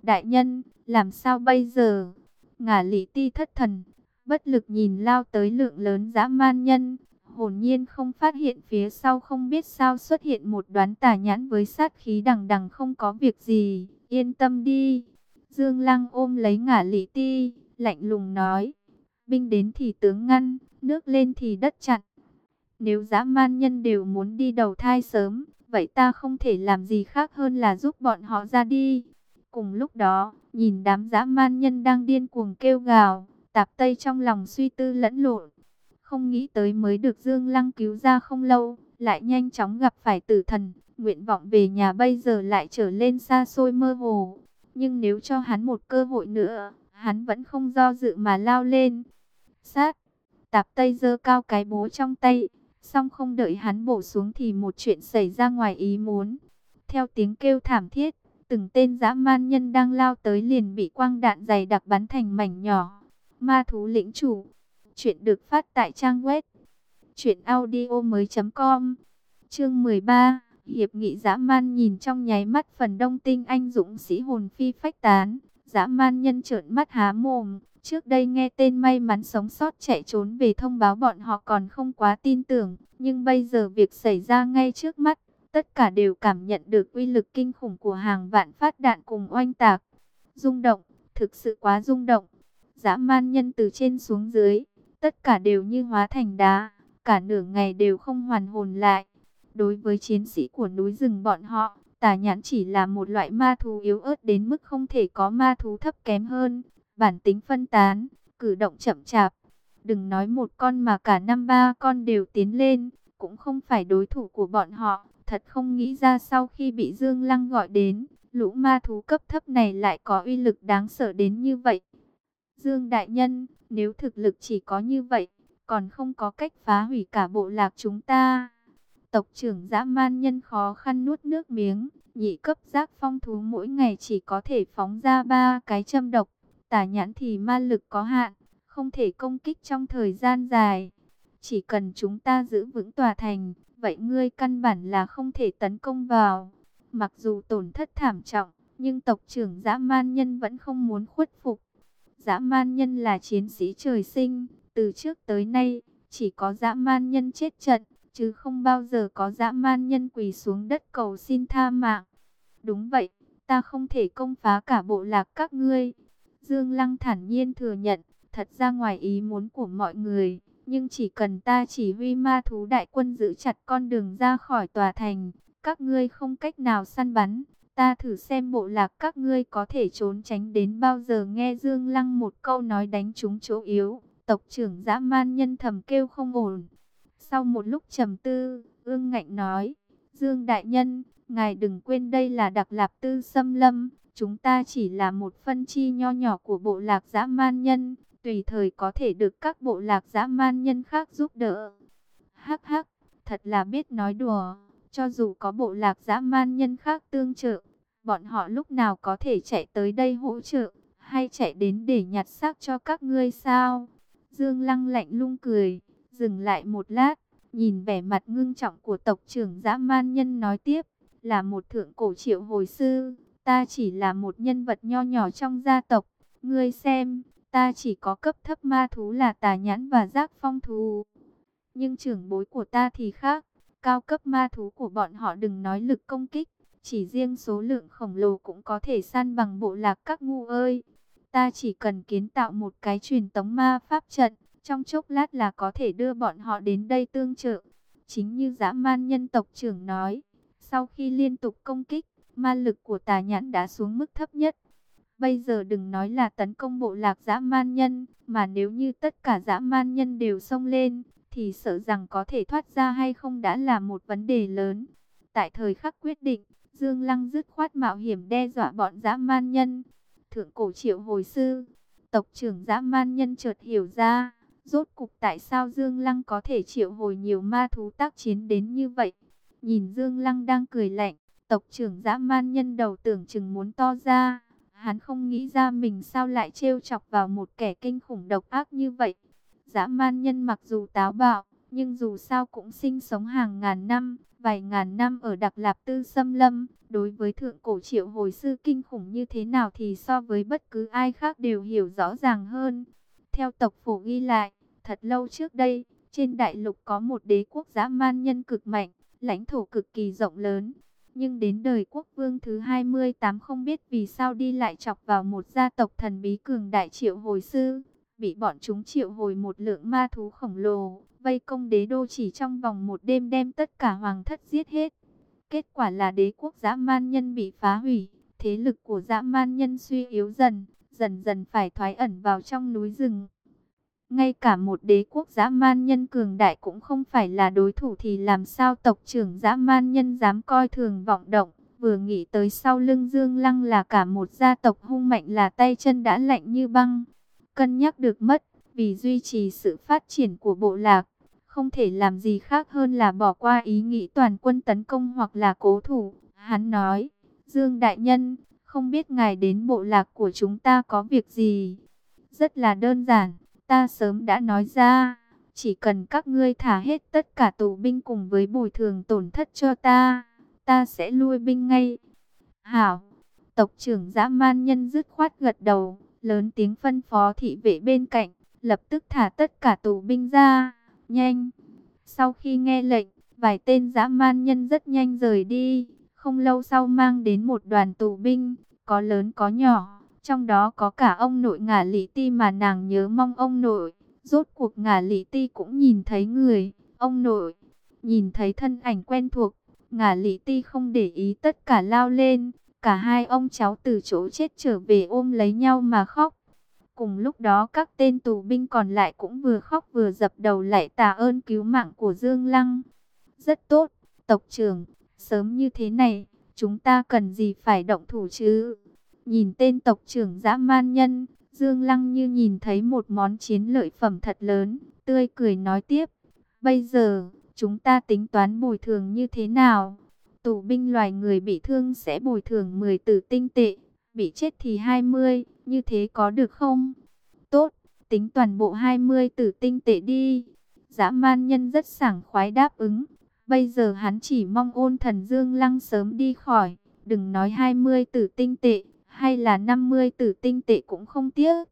Đại nhân, làm sao bây giờ? Ngả lý ti thất thần, bất lực nhìn lao tới lượng lớn dã man nhân. Hồn nhiên không phát hiện phía sau không biết sao xuất hiện một đoán tà nhãn với sát khí đằng đằng không có việc gì. Yên tâm đi. Dương Lăng ôm lấy ngả lý ti, lạnh lùng nói. Binh đến thì tướng ngăn, nước lên thì đất chặn. Nếu dã man nhân đều muốn đi đầu thai sớm, vậy ta không thể làm gì khác hơn là giúp bọn họ ra đi. Cùng lúc đó, nhìn đám dã man nhân đang điên cuồng kêu gào, tạp tây trong lòng suy tư lẫn lộn. Không nghĩ tới mới được Dương Lăng cứu ra không lâu, lại nhanh chóng gặp phải tử thần, nguyện vọng về nhà bây giờ lại trở lên xa xôi mơ hồ. Nhưng nếu cho hắn một cơ hội nữa, hắn vẫn không do dự mà lao lên. Sát, tạp tây giơ cao cái bố trong tay, Xong không đợi hắn bổ xuống thì một chuyện xảy ra ngoài ý muốn. Theo tiếng kêu thảm thiết, từng tên dã man nhân đang lao tới liền bị quang đạn dày đặc bắn thành mảnh nhỏ. Ma thú lĩnh chủ. Chuyện được phát tại trang web. Chuyện audio mới com. Chương 13. Hiệp nghị dã man nhìn trong nháy mắt phần đông tinh anh dũng sĩ hồn phi phách tán. Dã man nhân trợn mắt há mồm, Trước đây nghe tên may mắn sống sót chạy trốn về thông báo bọn họ còn không quá tin tưởng, nhưng bây giờ việc xảy ra ngay trước mắt, tất cả đều cảm nhận được uy lực kinh khủng của hàng vạn phát đạn cùng oanh tạc. Rung động, thực sự quá rung động. Dã man nhân từ trên xuống dưới, tất cả đều như hóa thành đá, cả nửa ngày đều không hoàn hồn lại. Đối với chiến sĩ của núi rừng bọn họ, tà nhãn chỉ là một loại ma thú yếu ớt đến mức không thể có ma thú thấp kém hơn bản tính phân tán, cử động chậm chạp. Đừng nói một con mà cả năm ba con đều tiến lên, cũng không phải đối thủ của bọn họ. Thật không nghĩ ra sau khi bị Dương Lăng gọi đến, lũ ma thú cấp thấp này lại có uy lực đáng sợ đến như vậy. Dương Đại Nhân, nếu thực lực chỉ có như vậy, còn không có cách phá hủy cả bộ lạc chúng ta. Tộc trưởng dã man nhân khó khăn nuốt nước miếng, nhị cấp giác phong thú mỗi ngày chỉ có thể phóng ra ba cái châm độc. tả nhãn thì ma lực có hạn, không thể công kích trong thời gian dài. Chỉ cần chúng ta giữ vững tòa thành, vậy ngươi căn bản là không thể tấn công vào. Mặc dù tổn thất thảm trọng, nhưng tộc trưởng dã man nhân vẫn không muốn khuất phục. Dã man nhân là chiến sĩ trời sinh, từ trước tới nay, chỉ có dã man nhân chết trận, chứ không bao giờ có dã man nhân quỳ xuống đất cầu xin tha mạng. Đúng vậy, ta không thể công phá cả bộ lạc các ngươi, Dương Lăng thản nhiên thừa nhận, thật ra ngoài ý muốn của mọi người, nhưng chỉ cần ta chỉ huy ma thú đại quân giữ chặt con đường ra khỏi tòa thành, các ngươi không cách nào săn bắn, ta thử xem bộ lạc các ngươi có thể trốn tránh đến bao giờ nghe Dương Lăng một câu nói đánh trúng chỗ yếu, tộc trưởng dã man nhân thầm kêu không ổn. Sau một lúc trầm tư, ương ngạnh nói, Dương Đại Nhân, ngài đừng quên đây là đặc lạp tư xâm lâm, Chúng ta chỉ là một phân chi nho nhỏ của bộ lạc dã man nhân, tùy thời có thể được các bộ lạc dã man nhân khác giúp đỡ. Hắc hắc, thật là biết nói đùa, cho dù có bộ lạc dã man nhân khác tương trợ, bọn họ lúc nào có thể chạy tới đây hỗ trợ, hay chạy đến để nhặt xác cho các ngươi sao? Dương Lăng lạnh lung cười, dừng lại một lát, nhìn vẻ mặt ngưng trọng của tộc trưởng dã man nhân nói tiếp, là một thượng cổ triệu hồi sư, Ta chỉ là một nhân vật nho nhỏ trong gia tộc. Ngươi xem, ta chỉ có cấp thấp ma thú là tà nhãn và giác phong thú. Nhưng trưởng bối của ta thì khác. Cao cấp ma thú của bọn họ đừng nói lực công kích. Chỉ riêng số lượng khổng lồ cũng có thể săn bằng bộ lạc các ngu ơi. Ta chỉ cần kiến tạo một cái truyền tống ma pháp trận. Trong chốc lát là có thể đưa bọn họ đến đây tương trợ. Chính như dã man nhân tộc trưởng nói. Sau khi liên tục công kích, ma lực của tà nhãn đã xuống mức thấp nhất. Bây giờ đừng nói là tấn công bộ lạc dã man nhân, mà nếu như tất cả dã man nhân đều xông lên, thì sợ rằng có thể thoát ra hay không đã là một vấn đề lớn. Tại thời khắc quyết định, Dương Lăng dứt khoát mạo hiểm đe dọa bọn dã man nhân. Thượng cổ triệu hồi sư, tộc trưởng dã man nhân chợt hiểu ra, Rốt cục tại sao Dương Lăng có thể triệu hồi nhiều ma thú tác chiến đến như vậy? Nhìn Dương Lăng đang cười lạnh, tộc trưởng dã man nhân đầu tưởng chừng muốn to ra. Hắn không nghĩ ra mình sao lại trêu chọc vào một kẻ kinh khủng độc ác như vậy. Dã man nhân mặc dù táo bạo, nhưng dù sao cũng sinh sống hàng ngàn năm, vài ngàn năm ở Đặc Lạp Tư Xâm Lâm. Đối với thượng cổ triệu hồi sư kinh khủng như thế nào thì so với bất cứ ai khác đều hiểu rõ ràng hơn. Theo tộc phổ ghi lại, thật lâu trước đây, trên đại lục có một đế quốc dã man nhân cực mạnh, lãnh thổ cực kỳ rộng lớn. Nhưng đến đời quốc vương thứ 28 không biết vì sao đi lại chọc vào một gia tộc thần bí cường đại triệu hồi sư. Bị bọn chúng triệu hồi một lượng ma thú khổng lồ, vây công đế đô chỉ trong vòng một đêm đem tất cả hoàng thất giết hết. Kết quả là đế quốc dã man nhân bị phá hủy, thế lực của dã man nhân suy yếu dần, dần dần phải thoái ẩn vào trong núi rừng. Ngay cả một đế quốc dã man nhân cường đại cũng không phải là đối thủ thì làm sao tộc trưởng dã man nhân dám coi thường vọng động. Vừa nghĩ tới sau lưng Dương Lăng là cả một gia tộc hung mạnh là tay chân đã lạnh như băng. Cân nhắc được mất, vì duy trì sự phát triển của bộ lạc, không thể làm gì khác hơn là bỏ qua ý nghĩ toàn quân tấn công hoặc là cố thủ. Hắn nói, Dương Đại Nhân, không biết ngài đến bộ lạc của chúng ta có việc gì? Rất là đơn giản Ta sớm đã nói ra, chỉ cần các ngươi thả hết tất cả tù binh cùng với bồi thường tổn thất cho ta, ta sẽ lui binh ngay. Hảo, tộc trưởng dã man nhân dứt khoát gật đầu, lớn tiếng phân phó thị vệ bên cạnh, lập tức thả tất cả tù binh ra, nhanh. Sau khi nghe lệnh, vài tên dã man nhân rất nhanh rời đi, không lâu sau mang đến một đoàn tù binh, có lớn có nhỏ trong đó có cả ông nội ngả lý ti mà nàng nhớ mong ông nội. Rốt cuộc ngả lý ti cũng nhìn thấy người, ông nội. Nhìn thấy thân ảnh quen thuộc, ngả lý ti không để ý tất cả lao lên. Cả hai ông cháu từ chỗ chết trở về ôm lấy nhau mà khóc. Cùng lúc đó các tên tù binh còn lại cũng vừa khóc vừa dập đầu lại tạ ơn cứu mạng của Dương Lăng. Rất tốt, tộc trưởng, sớm như thế này, chúng ta cần gì phải động thủ chứ? Nhìn tên tộc trưởng dã man nhân, Dương Lăng như nhìn thấy một món chiến lợi phẩm thật lớn, tươi cười nói tiếp. Bây giờ, chúng ta tính toán bồi thường như thế nào? Tù binh loài người bị thương sẽ bồi thường 10 tử tinh tệ, bị chết thì 20, như thế có được không? Tốt, tính toàn bộ 20 tử tinh tệ đi. Dã man nhân rất sảng khoái đáp ứng. Bây giờ hắn chỉ mong ôn thần Dương Lăng sớm đi khỏi, đừng nói 20 tử tinh tệ, hay là 50 tử tinh tệ cũng không tiếc.